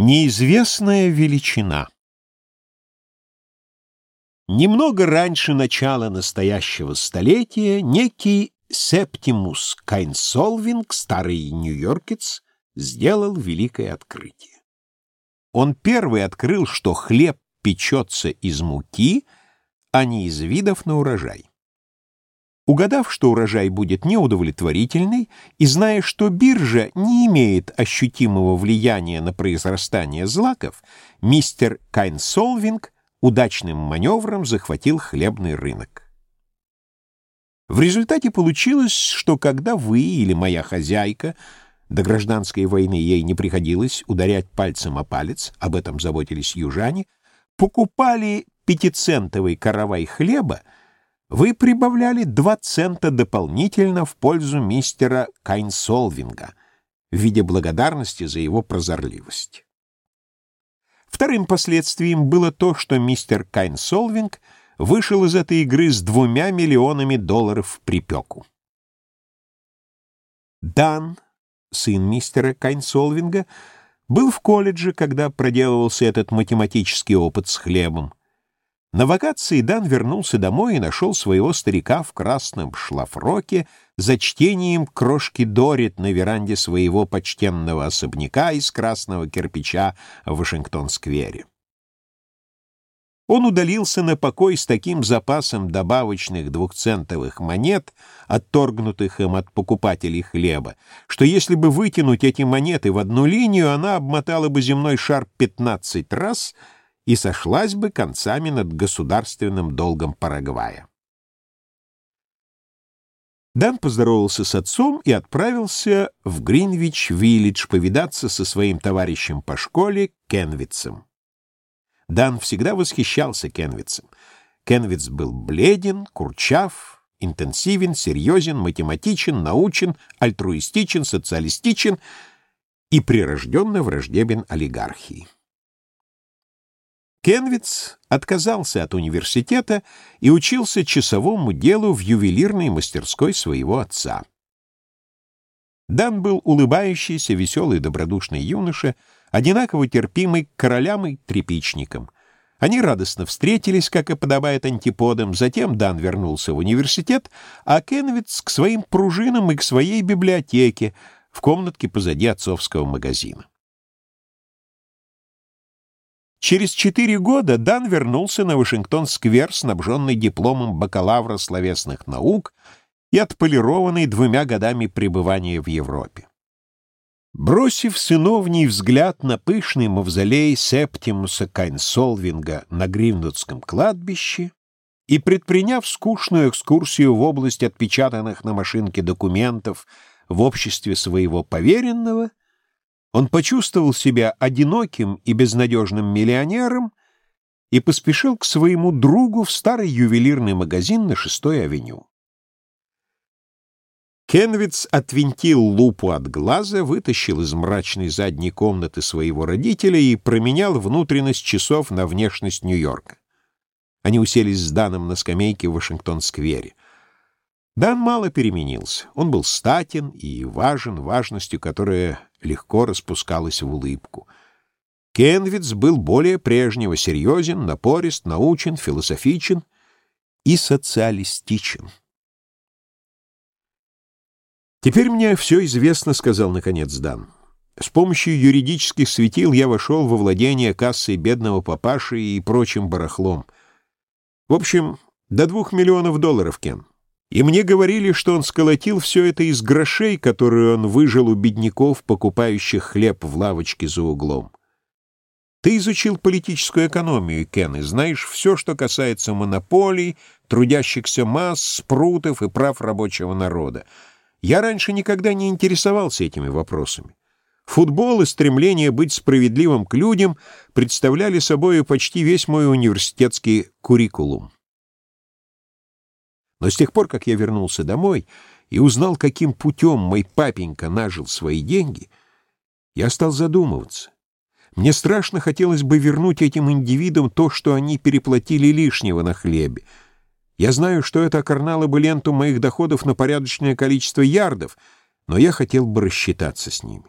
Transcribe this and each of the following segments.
Неизвестная величина Немного раньше начала настоящего столетия некий Септимус Кайнсолвинг, старый нью-йоркец, сделал великое открытие. Он первый открыл, что хлеб печется из муки, а не из видов на урожай. Угадав, что урожай будет неудовлетворительный, и зная, что биржа не имеет ощутимого влияния на произрастание злаков, мистер Кайнсолвинг удачным маневром захватил хлебный рынок. В результате получилось, что когда вы или моя хозяйка, до гражданской войны ей не приходилось ударять пальцем о палец, об этом заботились южане, покупали пятицентовый каравай хлеба, вы прибавляли 2 цента дополнительно в пользу мистера Кайнсолвинга в виде благодарности за его прозорливость. Вторым последствием было то, что мистер Кайнсолвинг вышел из этой игры с двумя миллионами долларов в припеку. Дан, сын мистера Кайнсолвинга, был в колледже, когда проделывался этот математический опыт с хлебом. На вакации Дан вернулся домой и нашел своего старика в красном шлафроке за чтением крошки Дорит на веранде своего почтенного особняка из красного кирпича в Вашингтон-сквере. Он удалился на покой с таким запасом добавочных двухцентовых монет, отторгнутых им от покупателей хлеба, что если бы вытянуть эти монеты в одну линию, она обмотала бы земной шар 15 раз — и сошлась бы концами над государственным долгом Парагвая. Дан поздоровался с отцом и отправился в Гринвич-Виллидж повидаться со своим товарищем по школе Кенвитсом. Дан всегда восхищался Кенвитсом. Кенвитс был бледен, курчав, интенсивен, серьезен, математичен, научен, альтруистичен, социалистичен и прирожденно враждебен олигархии. Кенвиц отказался от университета и учился часовому делу в ювелирной мастерской своего отца. Дан был улыбающийся, веселый, добродушный юноша, одинаково терпимый к королям и тряпичникам. Они радостно встретились, как и подобает антиподам, затем Дан вернулся в университет, а Кенвиц к своим пружинам и к своей библиотеке в комнатке позади отцовского магазина. Через четыре года Дан вернулся на Вашингтон-сквер, снабженный дипломом бакалавра словесных наук и отполированный двумя годами пребывания в Европе. Бросив сыновний взгляд на пышный мавзолей Септимуса Кайнсолвинга на Гривнутском кладбище и предприняв скучную экскурсию в область отпечатанных на машинке документов в обществе своего поверенного, он почувствовал себя одиноким и безнадежным миллионером и поспешил к своему другу в старый ювелирный магазин на шестой авеню. Кенвиц отвинтил лупу от глаза, вытащил из мрачной задней комнаты своего родителя и променял внутренность часов на внешность Нью-Йорка. Они уселись с Даном на скамейке в Вашингтон-сквере. Дан мало переменился. Он был статен и важен важностью, которая легко распускалась в улыбку. Кенвиц был более прежнего, серьезен, напорист, научен, философичен и социалистичен. «Теперь мне все известно», — сказал наконец Дан. «С помощью юридических светил я вошел во владение кассой бедного папаши и прочим барахлом. В общем, до двух миллионов долларов, Кен. И мне говорили, что он сколотил все это из грошей, которые он выжил у бедняков, покупающих хлеб в лавочке за углом. Ты изучил политическую экономию, Кен, и знаешь все, что касается монополий, трудящихся масс, спрутов и прав рабочего народа. Я раньше никогда не интересовался этими вопросами. Футбол и стремление быть справедливым к людям представляли собой почти весь мой университетский куррикулум. Но с тех пор, как я вернулся домой и узнал, каким путем мой папенька нажил свои деньги, я стал задумываться. Мне страшно хотелось бы вернуть этим индивидам то, что они переплатили лишнего на хлебе. Я знаю, что это окорнало бы ленту моих доходов на порядочное количество ярдов, но я хотел бы рассчитаться с ними.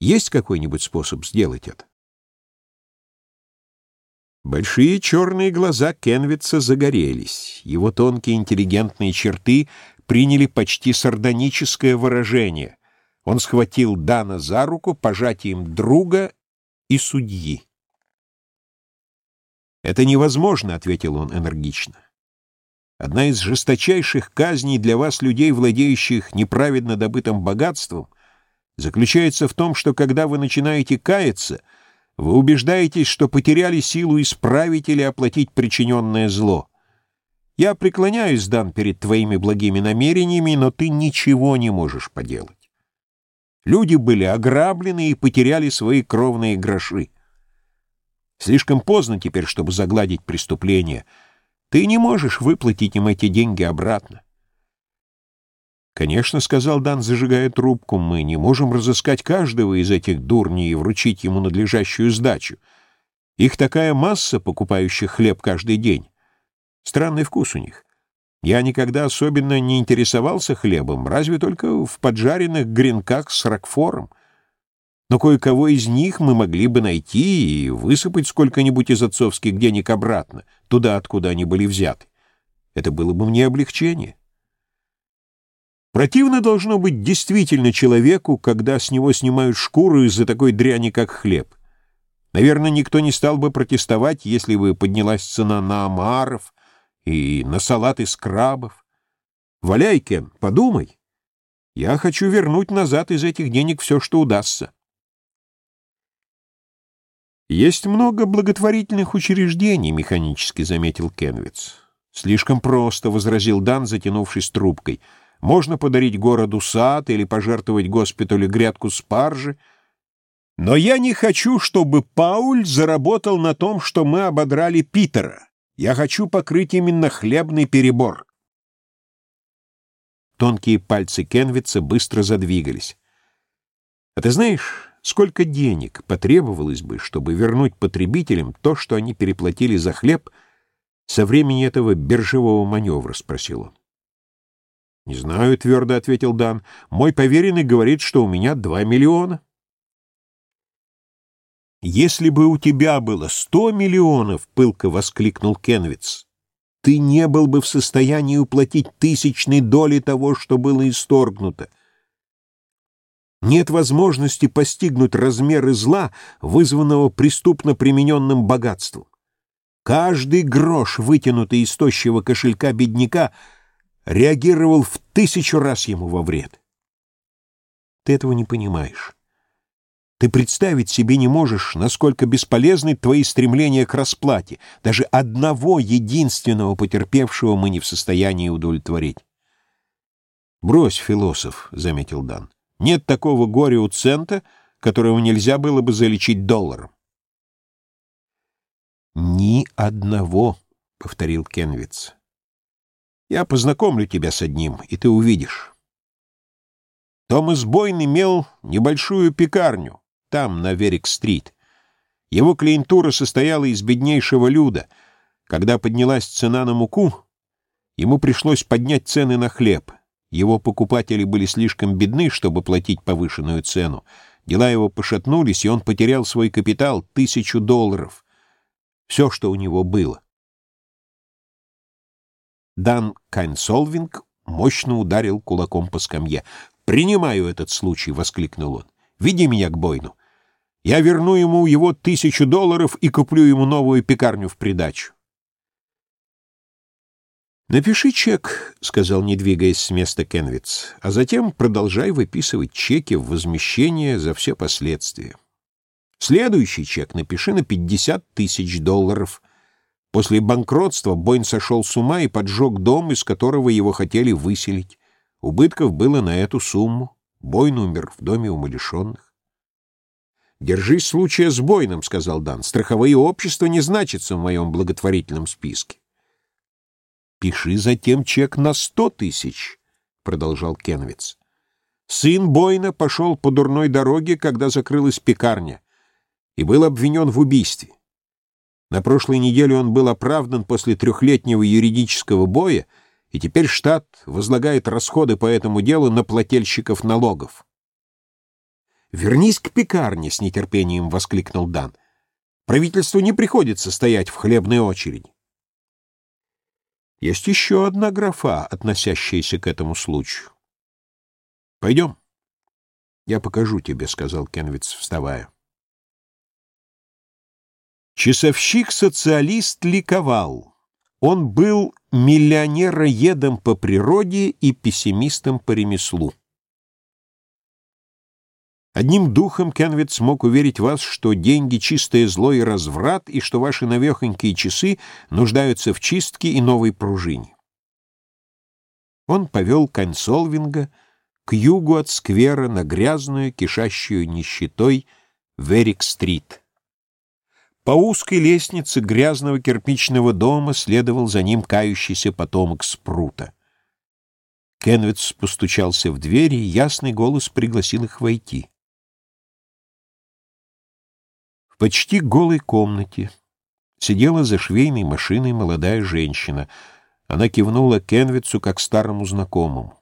Есть какой-нибудь способ сделать это? Большие черные глаза Кенвитса загорелись. Его тонкие интеллигентные черты приняли почти сардоническое выражение. Он схватил Дана за руку пожатием друга и судьи. «Это невозможно», — ответил он энергично. «Одна из жесточайших казней для вас, людей, владеющих неправедно добытым богатством, заключается в том, что когда вы начинаете каяться — вы убеждаетесь, что потеряли силу исправить или оплатить причиненное зло. Я преклоняюсь, Дан, перед твоими благими намерениями, но ты ничего не можешь поделать. Люди были ограблены и потеряли свои кровные гроши. Слишком поздно теперь, чтобы загладить преступление. Ты не можешь выплатить им эти деньги обратно. «Конечно», — сказал Дан, зажигая трубку, — «мы не можем разыскать каждого из этих дурней и вручить ему надлежащую сдачу. Их такая масса, покупающих хлеб каждый день. Странный вкус у них. Я никогда особенно не интересовался хлебом, разве только в поджаренных гренках с ракфором. Но кое-кого из них мы могли бы найти и высыпать сколько-нибудь из отцовских денег обратно, туда, откуда они были взяты. Это было бы мне облегчение». Противно должно быть действительно человеку, когда с него снимают шкуру из-за такой дряни, как хлеб. Наверное, никто не стал бы протестовать, если бы поднялась цена на омаров и на салат из крабов. Валяй, Кен, подумай. Я хочу вернуть назад из этих денег все, что удастся. «Есть много благотворительных учреждений», — механически заметил Кенвиц. «Слишком просто», — возразил Дан, затянувшись трубкой. Можно подарить городу сад или пожертвовать госпиталю грядку спаржи. Но я не хочу, чтобы Пауль заработал на том, что мы ободрали Питера. Я хочу покрыть именно хлебный перебор. Тонкие пальцы Кенвица быстро задвигались. А ты знаешь, сколько денег потребовалось бы, чтобы вернуть потребителям то, что они переплатили за хлеб со времени этого биржевого маневра, спросил он. «Не знаю», — твердо ответил Дан. «Мой поверенный говорит, что у меня два миллиона». «Если бы у тебя было сто миллионов», — пылко воскликнул Кенвиц, «ты не был бы в состоянии уплатить тысячной доли того, что было исторгнуто. Нет возможности постигнуть размеры зла, вызванного преступно примененным богатством. Каждый грош, вытянутый из тощего кошелька бедняка — реагировал в тысячу раз ему во вред. Ты этого не понимаешь. Ты представить себе не можешь, насколько бесполезны твои стремления к расплате. Даже одного единственного потерпевшего мы не в состоянии удовлетворить. «Брось, философ», — заметил Дан. «Нет такого горя у цента, которого нельзя было бы залечить долларом». «Ни одного», — повторил Кенвиц. Я познакомлю тебя с одним, и ты увидишь. Томас Бойн имел небольшую пекарню, там, на Верик-стрит. Его клиентура состояла из беднейшего люда. Когда поднялась цена на муку, ему пришлось поднять цены на хлеб. Его покупатели были слишком бедны, чтобы платить повышенную цену. Дела его пошатнулись, и он потерял свой капитал — тысячу долларов. Все, что у него было. Дан Кайнсолвинг мощно ударил кулаком по скамье. «Принимаю этот случай!» — воскликнул он. «Веди меня к Бойну. Я верну ему его тысячу долларов и куплю ему новую пекарню в придачу». «Напиши чек», — сказал, не двигаясь с места Кенвиц, «а затем продолжай выписывать чеки в возмещение за все последствия. Следующий чек напиши на 50 тысяч долларов». После банкротства Бойн сошел с ума и поджег дом, из которого его хотели выселить. Убытков было на эту сумму. Бойн умер в доме умалишенных. «Держись случая с Бойном», — сказал Дан. «Страховые общества не значатся в моем благотворительном списке». «Пиши затем чек на сто тысяч», — продолжал Кенвиц. «Сын Бойна пошел по дурной дороге, когда закрылась пекарня, и был обвинен в убийстве. На прошлой неделе он был оправдан после трехлетнего юридического боя, и теперь штат возлагает расходы по этому делу на плательщиков налогов. «Вернись к пекарне!» — с нетерпением воскликнул Дан. Правительству не приходится стоять в хлебной очереди. Есть еще одна графа, относящаяся к этому случаю. Пойдем. Я покажу тебе, — сказал Кенвиц, вставая. Часовщик-социалист ликовал. Он был миллионероедом по природе и пессимистом по ремеслу. Одним духом Кенвит смог уверить вас, что деньги — чистое зло и разврат, и что ваши навехонькие часы нуждаются в чистке и новой пружине. Он повел Консолвинга к югу от сквера на грязную, кишащую нищетой Верик-стрит. По узкой лестнице грязного кирпичного дома следовал за ним кающийся потомок Спрута. Кенвитс постучался в дверь, и ясный голос пригласил их войти. почти голой комнате сидела за швейной машиной молодая женщина. Она кивнула Кенвицу как старому знакомому.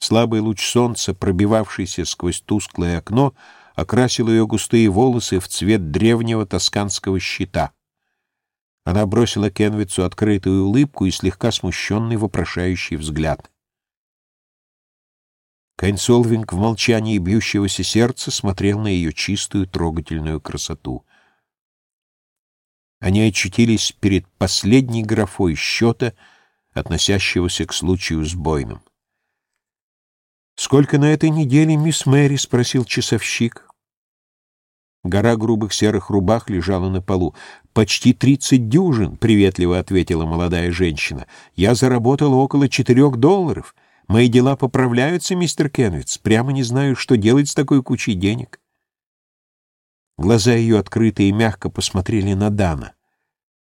Слабый луч солнца, пробивавшийся сквозь тусклое окно, окрасил ее густые волосы в цвет древнего тосканского щита. Она бросила Кенвицу открытую улыбку и слегка смущенный вопрошающий взгляд. Кайнсолвинг в молчании бьющегося сердца смотрел на ее чистую трогательную красоту. Они очутились перед последней графой счета, относящегося к случаю с Бойном. «Сколько на этой неделе, мисс Мэри?» — спросил часовщик. Гора грубых серых рубах лежала на полу. «Почти тридцать дюжин», — приветливо ответила молодая женщина. «Я заработала около четырех долларов». Мои дела поправляются, мистер Кенвитс. Прямо не знаю, что делать с такой кучей денег. Глаза ее, открытые, мягко посмотрели на Дана.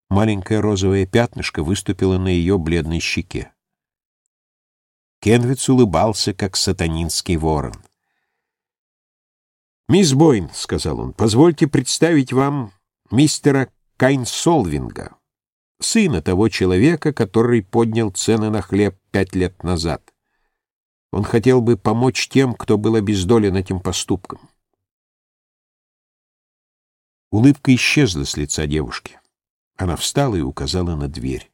Маленькое розовое пятнышко выступило на ее бледной щеке. Кенвиц улыбался, как сатанинский ворон. «Мисс Бойн», — сказал он, — «позвольте представить вам мистера Кайнсолвинга, сына того человека, который поднял цены на хлеб пять лет назад. Он хотел бы помочь тем, кто был обездолен этим поступком. Улыбка исчезла с лица девушки. Она встала и указала на дверь.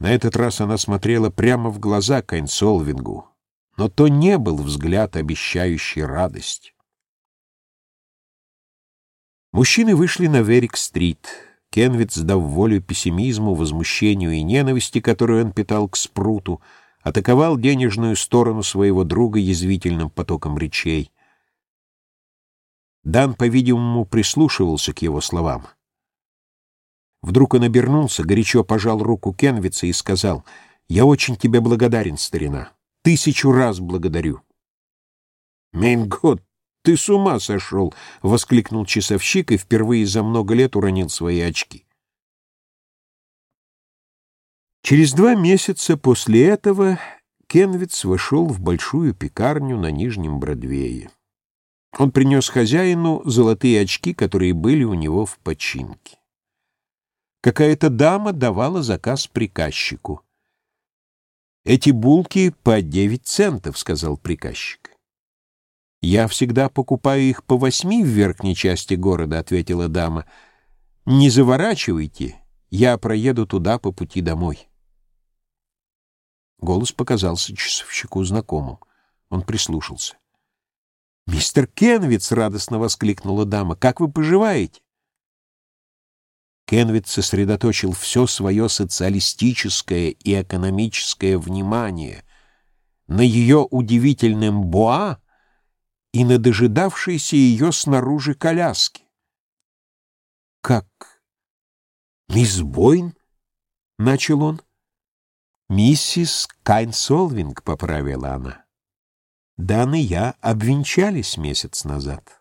На этот раз она смотрела прямо в глаза Кайнсолвингу, но то не был взгляд, обещающий радость. Мужчины вышли на Верик-стрит. Кенвиц, дав волю пессимизму, возмущению и ненависти, которую он питал к спруту, атаковал денежную сторону своего друга язвительным потоком речей. Дан, по-видимому, прислушивался к его словам. Вдруг он обернулся, горячо пожал руку Кенвица и сказал, «Я очень тебе благодарен, старина. Тысячу раз благодарю». «Мейнгот, «Ты с ума сошел!» — воскликнул часовщик и впервые за много лет уронил свои очки. Через два месяца после этого Кенвиц вошел в большую пекарню на Нижнем Бродвее. Он принес хозяину золотые очки, которые были у него в починке. Какая-то дама давала заказ приказчику. «Эти булки по девять центов», — сказал приказчик. «Я всегда покупаю их по восьми в верхней части города», — ответила дама. «Не заворачивайте, я проеду туда по пути домой». Голос показался часовщику знакомым. Он прислушался. «Мистер Кенвиц!» — радостно воскликнула дама. «Как вы поживаете?» Кенвиц сосредоточил все свое социалистическое и экономическое внимание на ее удивительном боа, и на дожидавшейся ее снаружи коляски. «Как? Мисс Бойн?» — начал он. «Миссис Кайнсолвинг», — поправила она. «Дан и я обвенчались месяц назад».